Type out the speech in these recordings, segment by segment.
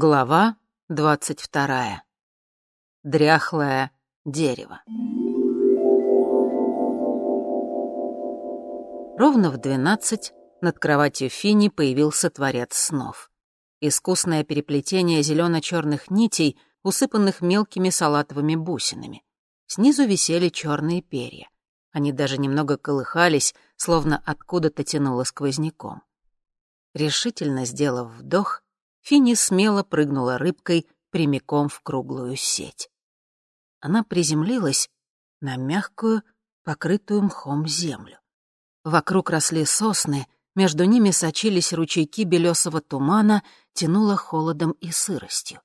Глава двадцать вторая. Дряхлое дерево. Ровно в двенадцать над кроватью Фини появился творец снов. Искусное переплетение зелено-черных нитей, усыпанных мелкими салатовыми бусинами. Снизу висели черные перья. Они даже немного колыхались, словно откуда-то тянуло сквозняком. Решительно сделав вдох, Финни смело прыгнула рыбкой прямиком в круглую сеть. Она приземлилась на мягкую, покрытую мхом землю. Вокруг росли сосны, между ними сочились ручейки белесого тумана, тянуло холодом и сыростью.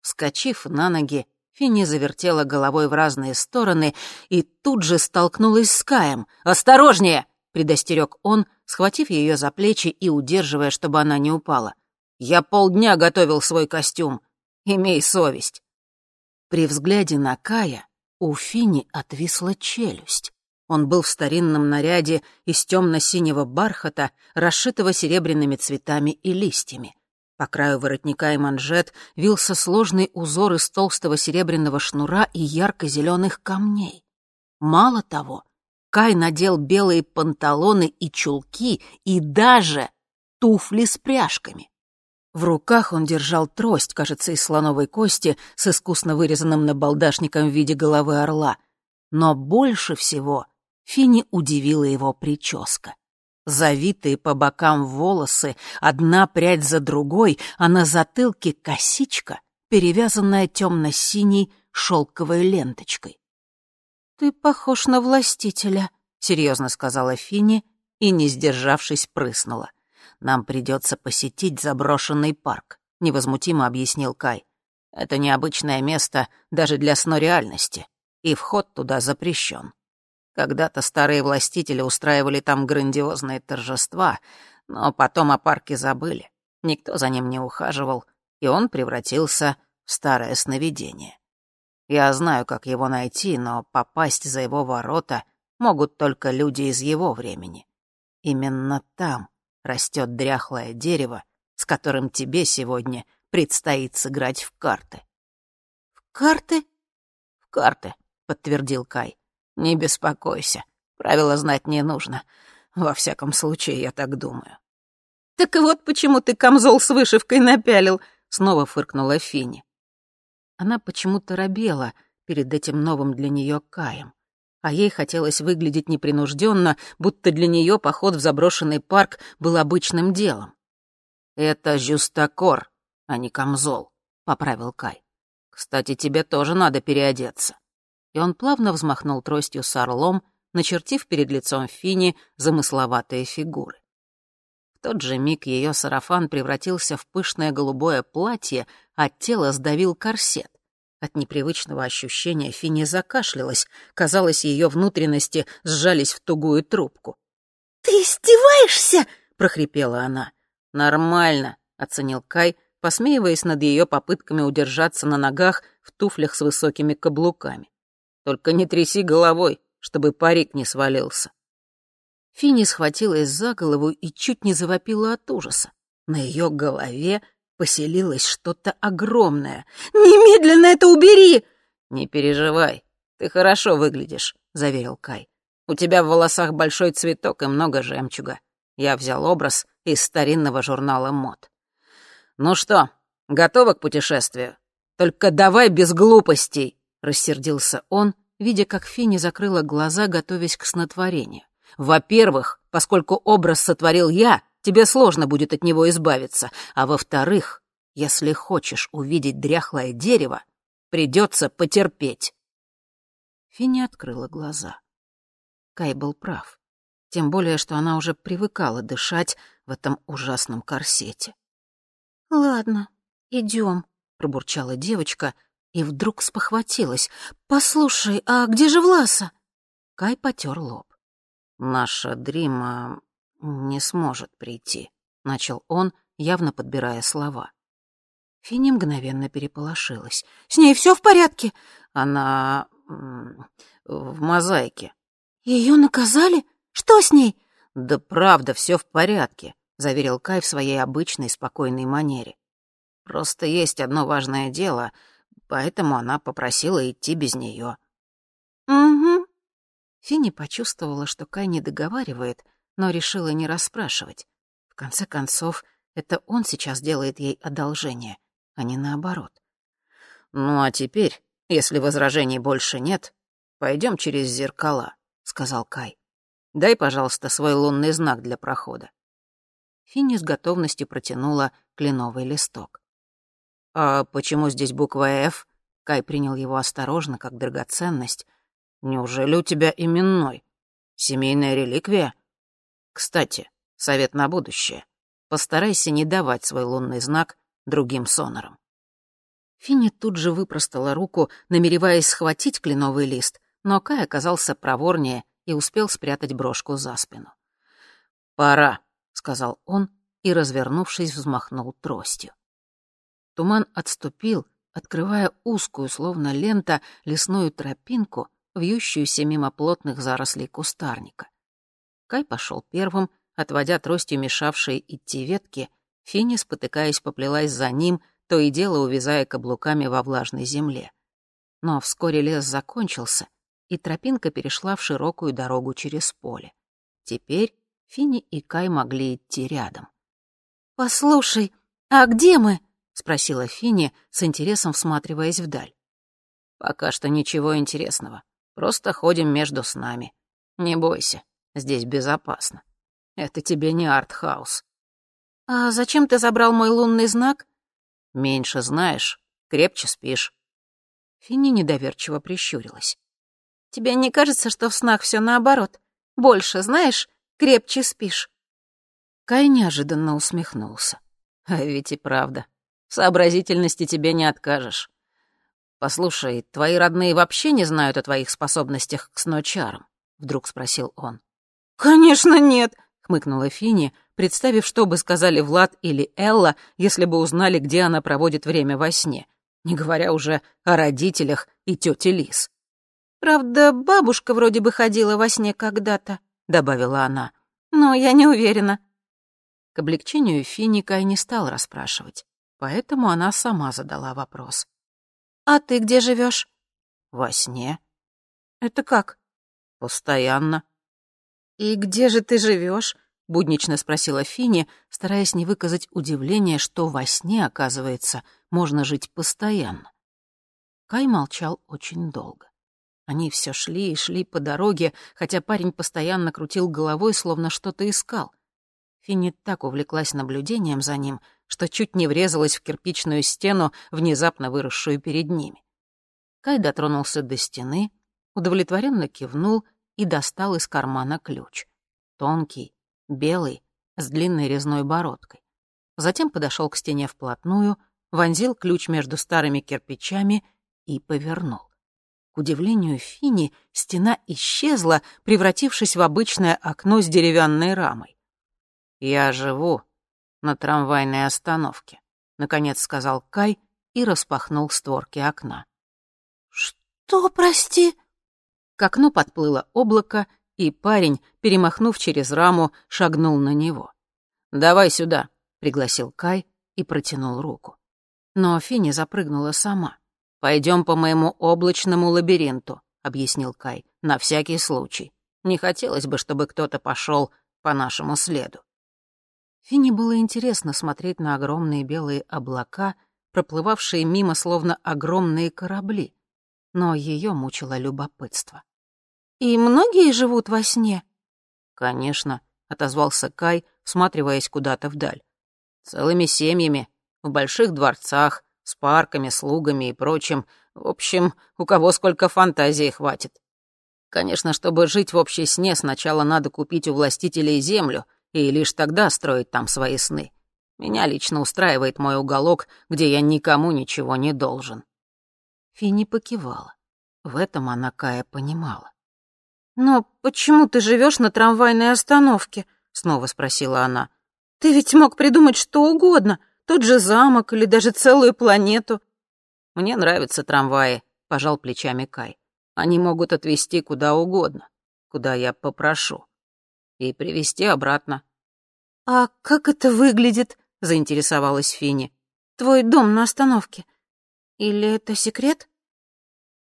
Вскочив на ноги, Финни завертела головой в разные стороны и тут же столкнулась с Каем. «Осторожнее!» — предостерег он, схватив ее за плечи и удерживая, чтобы она не упала. Я полдня готовил свой костюм. Имей совесть». При взгляде на Кая у Фини отвисла челюсть. Он был в старинном наряде из темно-синего бархата, расшитого серебряными цветами и листьями. По краю воротника и манжет вился сложный узор из толстого серебряного шнура и ярко-зеленых камней. Мало того, Кай надел белые панталоны и чулки, и даже туфли с пряжками. В руках он держал трость, кажется, из слоновой кости, с искусно вырезанным набалдашником в виде головы орла. Но больше всего Фини удивила его прическа. Завитые по бокам волосы, одна прядь за другой, а на затылке косичка, перевязанная темно-синей шелковой ленточкой. «Ты похож на властителя», — серьезно сказала Фини и, не сдержавшись, прыснула. Нам придется посетить заброшенный парк», — невозмутимо объяснил Кай. «Это необычное место даже для снореальности, и вход туда запрещен. Когда-то старые властители устраивали там грандиозные торжества, но потом о парке забыли, никто за ним не ухаживал, и он превратился в старое сновидение. Я знаю, как его найти, но попасть за его ворота могут только люди из его времени. Именно там растет дряхлое дерево, с которым тебе сегодня предстоит сыграть в карты». «В карты?» «В карты», — подтвердил Кай. «Не беспокойся, правила знать не нужно. Во всяком случае, я так думаю». «Так вот почему ты камзол с вышивкой напялил», — снова фыркнула Фини. Она почему-то робела перед этим новым для нее Каем а ей хотелось выглядеть непринужденно, будто для нее поход в заброшенный парк был обычным делом. «Это жюстакор, а не камзол», — поправил Кай. «Кстати, тебе тоже надо переодеться». И он плавно взмахнул тростью с орлом, начертив перед лицом Фини замысловатые фигуры. В тот же миг ее сарафан превратился в пышное голубое платье, а тело сдавил корсет. От непривычного ощущения Финни закашлялась. Казалось, ее внутренности сжались в тугую трубку. «Ты издеваешься?» — прохрипела она. «Нормально», — оценил Кай, посмеиваясь над ее попытками удержаться на ногах в туфлях с высокими каблуками. «Только не тряси головой, чтобы парик не свалился». Финни схватилась за голову и чуть не завопила от ужаса. На ее голове поселилось что-то огромное. «Немедленно это убери!» «Не переживай, ты хорошо выглядишь», — заверил Кай. «У тебя в волосах большой цветок и много жемчуга. Я взял образ из старинного журнала мод». «Ну что, готова к путешествию? Только давай без глупостей!» — рассердился он, видя, как Фини закрыла глаза, готовясь к снотворению. «Во-первых, поскольку образ сотворил я, тебе сложно будет от него избавиться. А во-вторых, если хочешь увидеть дряхлое дерево, придется потерпеть. Финни открыла глаза. Кай был прав. Тем более, что она уже привыкала дышать в этом ужасном корсете. «Ладно, идем», — пробурчала девочка и вдруг спохватилась. «Послушай, а где же Власа?» Кай потер лоб. «Наша Дрима «Не сможет прийти», — начал он, явно подбирая слова. Финни мгновенно переполошилась. «С ней все в порядке?» «Она... в мозаике». Ее наказали? Что с ней?» «Да правда, все в порядке», — заверил Кай в своей обычной спокойной манере. Просто есть одно важное дело, поэтому она попросила идти без нее. «Угу». Финни почувствовала, что Кай не договаривает, но решила не расспрашивать. В конце концов, это он сейчас делает ей одолжение, а не наоборот. «Ну а теперь, если возражений больше нет, пойдем через зеркала», — сказал Кай. «Дай, пожалуйста, свой лунный знак для прохода». Финни с готовностью протянула кленовый листок. «А почему здесь буква «Ф»?» Кай принял его осторожно, как драгоценность. «Неужели у тебя именной? Семейная реликвия?» «Кстати, совет на будущее. Постарайся не давать свой лунный знак другим сонорам». Финни тут же выпростала руку, намереваясь схватить кленовый лист, но Кай оказался проворнее и успел спрятать брошку за спину. «Пора», — сказал он и, развернувшись, взмахнул тростью. Туман отступил, открывая узкую, словно лента, лесную тропинку, вьющуюся мимо плотных зарослей кустарника. Кай пошел первым, отводя тростью мешавшие идти ветки, Финни, спотыкаясь, поплелась за ним, то и дело увязая каблуками во влажной земле. Но вскоре лес закончился, и тропинка перешла в широкую дорогу через поле. Теперь Финни и Кай могли идти рядом. «Послушай, а где мы?» — спросила Финни, с интересом всматриваясь вдаль. «Пока что ничего интересного. Просто ходим между снами. Не бойся, здесь безопасно. Это тебе не артхаус». «А зачем ты забрал мой лунный знак?» «Меньше знаешь, крепче спишь». Финни недоверчиво прищурилась. «Тебе не кажется, что в снах все наоборот? Больше знаешь, крепче спишь?» Кай неожиданно усмехнулся. А ведь и правда. Сообразительности тебе не откажешь. Послушай, твои родные вообще не знают о твоих способностях к сночарам? Вдруг спросил он. Конечно, нет, хмыкнула Фини, представив, что бы сказали Влад или Элла, если бы узнали, где она проводит время во сне, не говоря уже о родителях и тете Лис. «Правда, бабушка вроде бы ходила во сне когда-то», — добавила она. «Но я не уверена». К облегчению Финика и не стал расспрашивать, поэтому она сама задала вопрос. «А ты где живешь? «Во сне». «Это как?» «Постоянно». «И где же ты живешь? буднично спросила Фини, стараясь не выказать удивления, что во сне, оказывается, можно жить постоянно. Кай молчал очень долго. Они все шли и шли по дороге, хотя парень постоянно крутил головой, словно что-то искал. Финни так увлеклась наблюдением за ним, что чуть не врезалась в кирпичную стену, внезапно выросшую перед ними. Кай дотронулся до стены, удовлетворенно кивнул и достал из кармана ключ. Тонкий, белый, с длинной резной бородкой. Затем подошел к стене вплотную, вонзил ключ между старыми кирпичами и повернул. К удивлению Фини, стена исчезла, превратившись в обычное окно с деревянной рамой. «Я живу на трамвайной остановке», — наконец сказал Кай и распахнул створки окна. «Что, прости?» К окну подплыло облако, и парень, перемахнув через раму, шагнул на него. «Давай сюда», — пригласил Кай и протянул руку. Но Фини запрыгнула сама. «Пойдем по моему облачному лабиринту», — объяснил Кай, — «на всякий случай. Не хотелось бы, чтобы кто-то пошел по нашему следу». Фине было интересно смотреть на огромные белые облака, проплывавшие мимо словно огромные корабли, но ее мучило любопытство. «И многие живут во сне?» «Конечно», — отозвался Кай, всматриваясь куда-то вдаль. «Целыми семьями, в больших дворцах, с парками, слугами и прочим. В общем, у кого сколько фантазии хватит. Конечно, чтобы жить в общей сне, сначала надо купить у властителей землю — и лишь тогда строить там свои сны. Меня лично устраивает мой уголок, где я никому ничего не должен». Финни покивала. В этом она Кая понимала. «Но почему ты живешь на трамвайной остановке?» — снова спросила она. «Ты ведь мог придумать что угодно, тот же замок или даже целую планету». «Мне нравятся трамваи», — пожал плечами Кай. «Они могут отвезти куда угодно, куда я попрошу и привезти обратно». «А как это выглядит?» — заинтересовалась Фини. твой дом на остановке? Или это секрет?»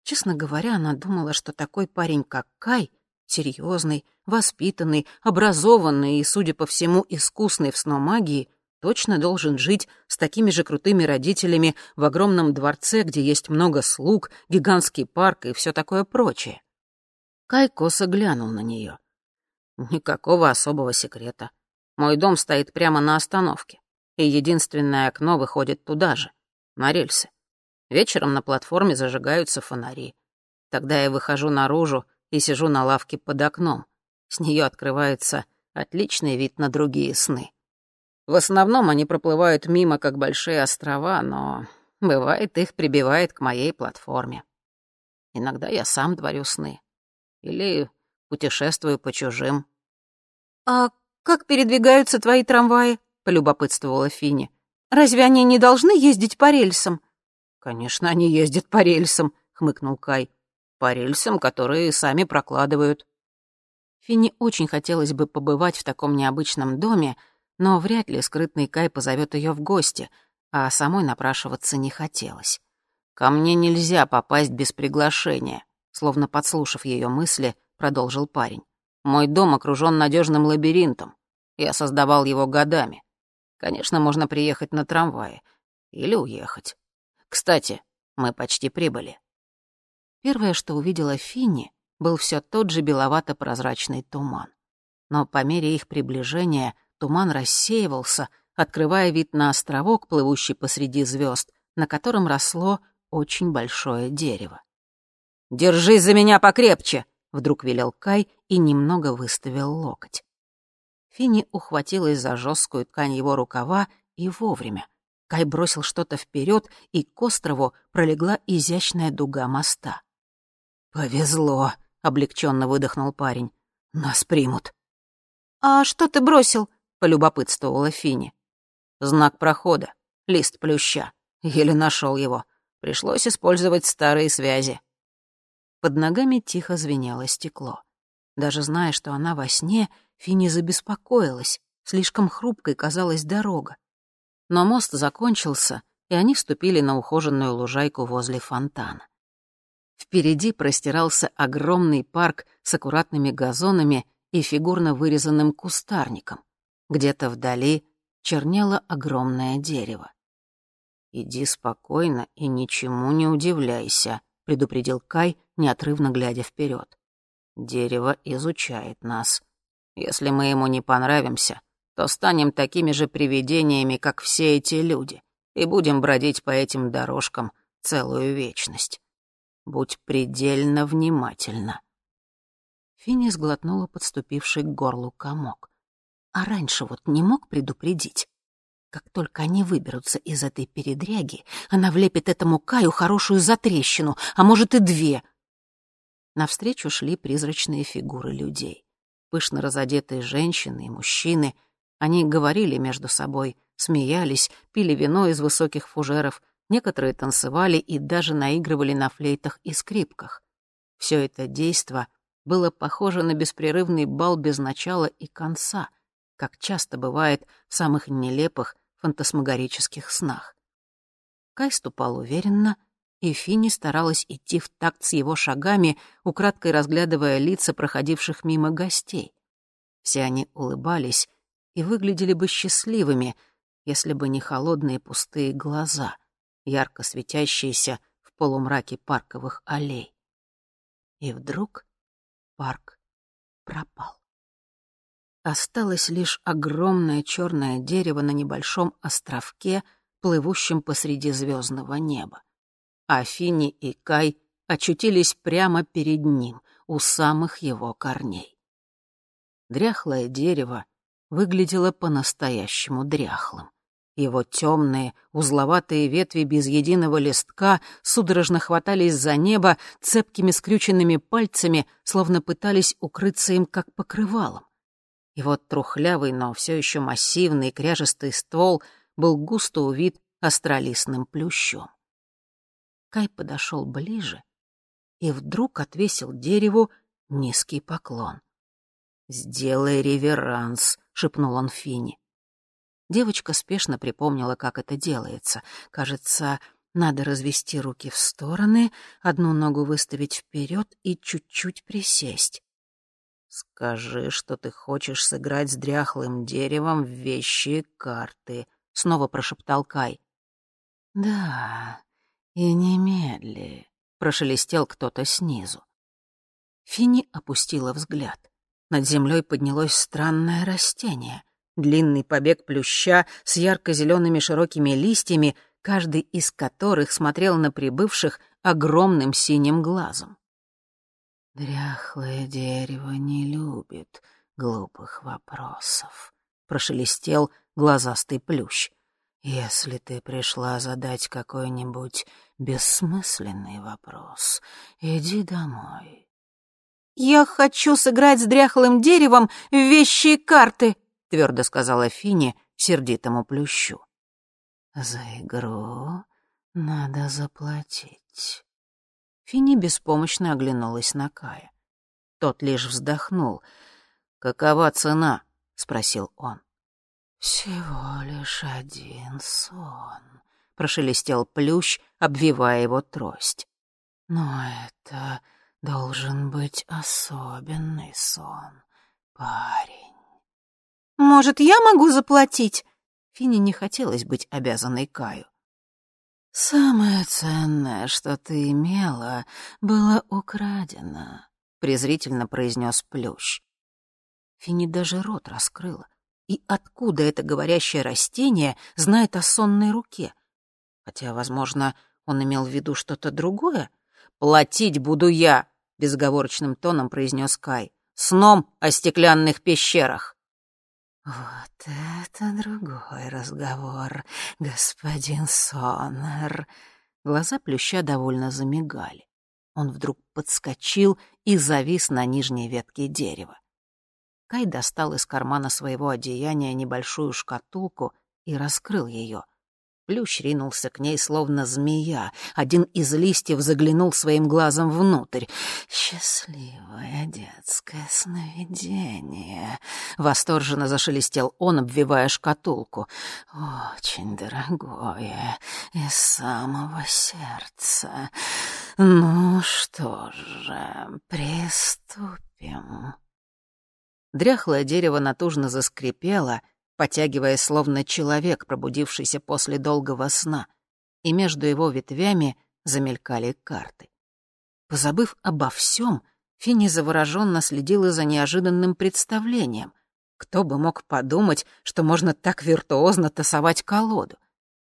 Честно говоря, она думала, что такой парень, как Кай, серьезный, воспитанный, образованный и, судя по всему, искусный в сномагии, точно должен жить с такими же крутыми родителями в огромном дворце, где есть много слуг, гигантский парк и все такое прочее. Кай косо глянул на нее. Никакого особого секрета. Мой дом стоит прямо на остановке, и единственное окно выходит туда же, на рельсы. Вечером на платформе зажигаются фонари. Тогда я выхожу наружу и сижу на лавке под окном. С нее открывается отличный вид на другие сны. В основном они проплывают мимо, как большие острова, но бывает, их прибивает к моей платформе. Иногда я сам творю сны. Или путешествую по чужим. «А как передвигаются твои трамваи?» — полюбопытствовала Фини. «Разве они не должны ездить по рельсам?» «Конечно, они ездят по рельсам», — хмыкнул Кай. «По рельсам, которые сами прокладывают». Финни очень хотелось бы побывать в таком необычном доме, но вряд ли скрытный Кай позовет ее в гости, а самой напрашиваться не хотелось. «Ко мне нельзя попасть без приглашения», словно подслушав ее мысли, продолжил парень. «Мой дом окружен надежным лабиринтом. Я создавал его годами. Конечно, можно приехать на трамвае или уехать. Кстати, мы почти прибыли». Первое, что увидела Финни, был все тот же беловато-прозрачный туман. Но по мере их приближения туман рассеивался, открывая вид на островок, плывущий посреди звезд, на котором росло очень большое дерево. «Держись за меня покрепче!» — вдруг велел Кай и немного выставил локоть. Финни ухватилась за жесткую ткань его рукава и вовремя. Кай бросил что-то вперед, и к острову пролегла изящная дуга моста. «Повезло», — облегченно выдохнул парень. «Нас примут». «А что ты бросил?» — полюбопытствовала Фини. «Знак прохода. Лист плюща. Еле нашел его. Пришлось использовать старые связи». Под ногами тихо звенело стекло. Даже зная, что она во сне, Фини забеспокоилась. Слишком хрупкой казалась дорога. Но мост закончился, и они вступили на ухоженную лужайку возле фонтана. Впереди простирался огромный парк с аккуратными газонами и фигурно вырезанным кустарником. Где-то вдали чернело огромное дерево. «Иди спокойно и ничему не удивляйся», — предупредил Кай, неотрывно глядя вперед. «Дерево изучает нас. Если мы ему не понравимся, то станем такими же привидениями, как все эти люди, и будем бродить по этим дорожкам целую вечность. Будь предельно внимательна». Финни сглотнула подступивший к горлу комок. А раньше вот не мог предупредить. Как только они выберутся из этой передряги, она влепит этому Каю хорошую затрещину, а может и две. Навстречу шли призрачные фигуры людей. Пышно разодетые женщины и мужчины. Они говорили между собой, смеялись, пили вино из высоких фужеров, некоторые танцевали и даже наигрывали на флейтах и скрипках. Все это действо было похоже на беспрерывный бал без начала и конца — как часто бывает в самых нелепых фантасмагорических снах. Кай ступал уверенно, и Финни старалась идти в такт с его шагами, украдкой разглядывая лица проходивших мимо гостей. Все они улыбались и выглядели бы счастливыми, если бы не холодные пустые глаза, ярко светящиеся в полумраке парковых аллей. И вдруг парк пропал. Осталось лишь огромное черное дерево на небольшом островке, плывущем посреди звездного неба. А Фини и Кай очутились прямо перед ним, у самых его корней. Дряхлое дерево выглядело по-настоящему дряхлым. Его темные, узловатые ветви без единого листка судорожно хватались за небо цепкими скрюченными пальцами, словно пытались укрыться им как покрывалом. И вот трухлявый, но все еще массивный кряжестый ствол был густо увит астролистным плющом. Кай подошел ближе и вдруг отвесил дереву низкий поклон. «Сделай реверанс», — шепнул он Фини. Девочка спешно припомнила, как это делается. Кажется, надо развести руки в стороны, одну ногу выставить вперед и чуть-чуть присесть. «Скажи, что ты хочешь сыграть с дряхлым деревом в вещи карты», — снова прошептал Кай. «Да, и немедли», — прошелестел кто-то снизу. Фини опустила взгляд. Над землей поднялось странное растение. Длинный побег плюща с ярко-зелеными широкими листьями, каждый из которых смотрел на прибывших огромным синим глазом. «Дряхлое дерево не любит глупых вопросов», — прошелестел глазастый плющ. «Если ты пришла задать какой-нибудь бессмысленный вопрос, иди домой. «Я хочу сыграть с дряхлым деревом в вещи и карты», — твердо сказала Фини сердитому плющу. «За игру надо заплатить». Фини беспомощно оглянулась на Кая. Тот лишь вздохнул. «Какова цена?» — спросил он. «Всего лишь один сон», — прошелестел плющ, обвивая его трость. «Но это должен быть особенный сон, парень. Может, я могу заплатить? Фине не хотелось быть обязанной Каю. «Самое ценное, что ты имела, было украдено», — презрительно произнес Плющ. Фини даже рот раскрыла. И откуда это говорящее растение знает о сонной руке? Хотя, возможно, он имел в виду что-то другое, «Платить буду я», — безоговорочным тоном произнес Кай. «Сном о стеклянных пещерах». «Вот это другой разговор, господин Сонер». Глаза плюща довольно замигали. Он вдруг подскочил и завис на нижней ветке дерева. Кай достал из кармана своего одеяния небольшую шкатулку и раскрыл ее — Плющ ринулся к ней, словно змея. Один из листьев заглянул своим глазом внутрь. «Счастливое детское сновидение!» Восторженно зашелестел он, обвивая шкатулку. «Очень дорогое, из самого сердца. Ну что же, приступим». Дряхлое дерево натужно заскрипело — потягиваясь словно человек, пробудившийся после долгого сна, и между его ветвями замелькали карты. Позабыв обо всем, Финни завороженно следила за неожиданным представлением. Кто бы мог подумать, что можно так виртуозно тасовать колоду?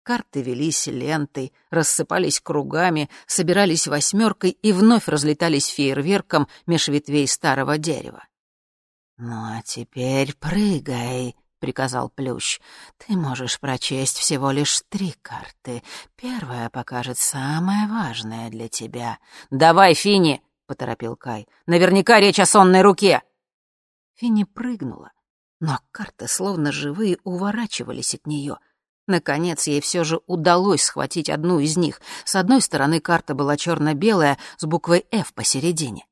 Карты велись лентой, рассыпались кругами, собирались восьмеркой и вновь разлетались фейерверком меж ветвей старого дерева. «Ну а теперь прыгай», приказал Плющ. «Ты можешь прочесть всего лишь три карты. Первая покажет самое важное для тебя». «Давай, Фини!» — поторопил Кай. «Наверняка речь о сонной руке!» Фини прыгнула, но карты, словно живые, уворачивались от нее. Наконец, ей все же удалось схватить одну из них. С одной стороны карта была черно-белая с буквой «Ф» посередине.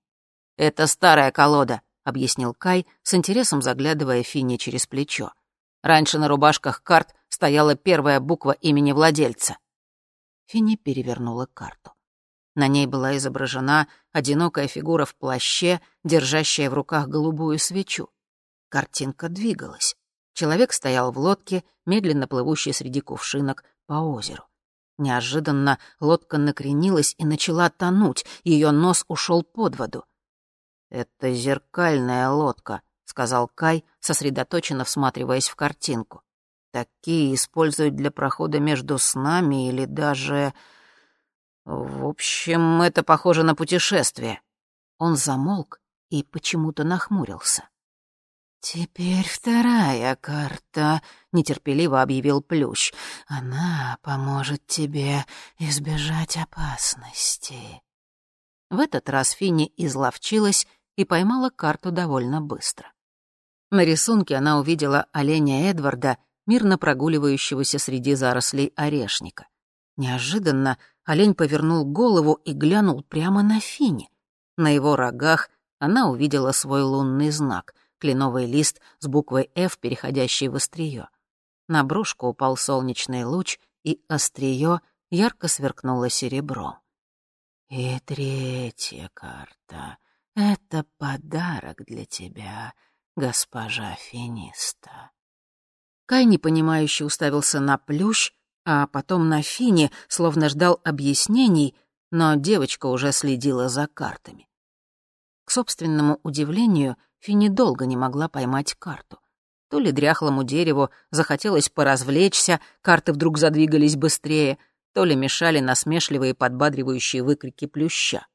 «Это старая колода», — объяснил Кай, с интересом заглядывая Фине через плечо. Раньше на рубашках карт стояла первая буква имени владельца. Финни перевернула карту. На ней была изображена одинокая фигура в плаще, держащая в руках голубую свечу. Картинка двигалась. Человек стоял в лодке, медленно плывущей среди кувшинок по озеру. Неожиданно лодка накренилась и начала тонуть, ее нос ушел под воду. «Это зеркальная лодка», сказал Кай, сосредоточенно всматриваясь в картинку. Такие используют для прохода между снами или даже... В общем, это похоже на путешествие. Он замолк и почему-то нахмурился. «Теперь вторая карта», — нетерпеливо объявил Плющ. «Она поможет тебе избежать опасности». В этот раз Финни изловчилась и поймала карту довольно быстро. На рисунке она увидела оленя Эдварда, мирно прогуливающегося среди зарослей орешника. Неожиданно олень повернул голову и глянул прямо на Фини. На его рогах она увидела свой лунный знак — кленовый лист с буквой «Ф», переходящий в острие. На брушку упал солнечный луч, и острие ярко сверкнуло серебром. «И третья карта — это подарок для тебя, госпожа Финиста». Кай непонимающе уставился на плющ, а потом на Фини, словно ждал объяснений, но девочка уже следила за картами. К собственному удивлению, Фини долго не могла поймать карту. То ли дряхлому дереву захотелось поразвлечься, карты вдруг задвигались быстрее, то ли мешали насмешливые подбадривающие выкрики плюща.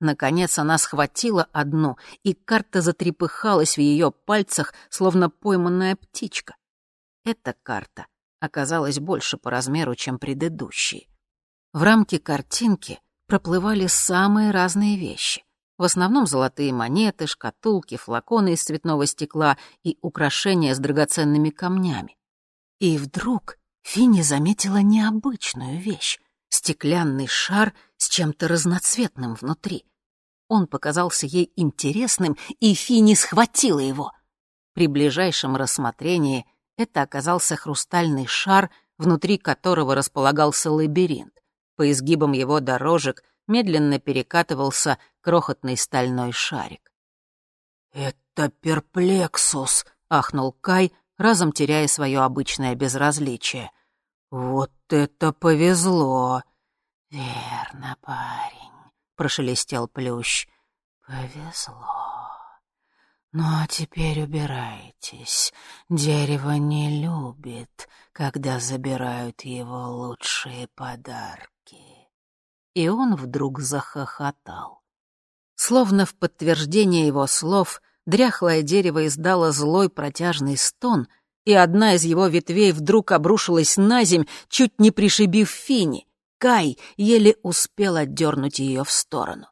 Наконец она схватила одну, и карта затрепыхалась в ее пальцах, словно пойманная птичка. Эта карта оказалась больше по размеру, чем предыдущие. В рамке картинки проплывали самые разные вещи. В основном золотые монеты, шкатулки, флаконы из цветного стекла и украшения с драгоценными камнями. И вдруг Финни заметила необычную вещь — стеклянный шар с чем-то разноцветным внутри. Он показался ей интересным, и Финни схватила его. При ближайшем рассмотрении — это оказался хрустальный шар, внутри которого располагался лабиринт. По изгибам его дорожек медленно перекатывался крохотный стальной шарик. «Это перплексус», — ахнул Кай, разом теряя свое обычное безразличие. «Вот это повезло!» «Верно, парень», — прошелестел Плющ. «Повезло». «Ну а теперь убирайтесь. Дерево не любит, когда забирают его лучшие подарки». И он вдруг захохотал. Словно в подтверждение его слов, дряхлое дерево издало злой протяжный стон, и одна из его ветвей вдруг обрушилась на земь, чуть не пришибив Фини. Кай еле успел отдернуть ее в сторону.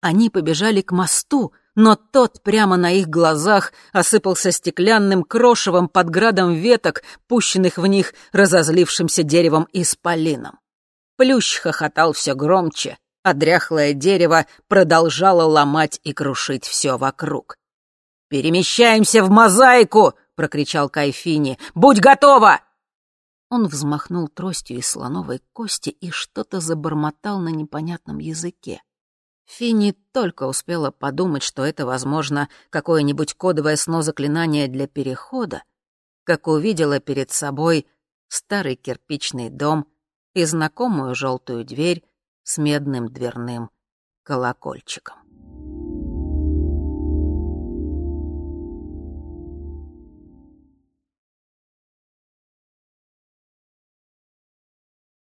Они побежали к мосту, но тот прямо на их глазах осыпался стеклянным крошевом под градом веток, пущенных в них разозлившимся деревом исполином. Плющ хохотал все громче, а дряхлое дерево продолжало ломать и крушить все вокруг. «Перемещаемся в мозаику!» — прокричал Кайфини. «Будь готова!» Он взмахнул тростью из слоновой кости и что-то забормотал на непонятном языке. Финни только успела подумать, что это, возможно, какое-нибудь кодовое сно-заклинание для перехода, как увидела перед собой старый кирпичный дом и знакомую желтую дверь с медным дверным колокольчиком.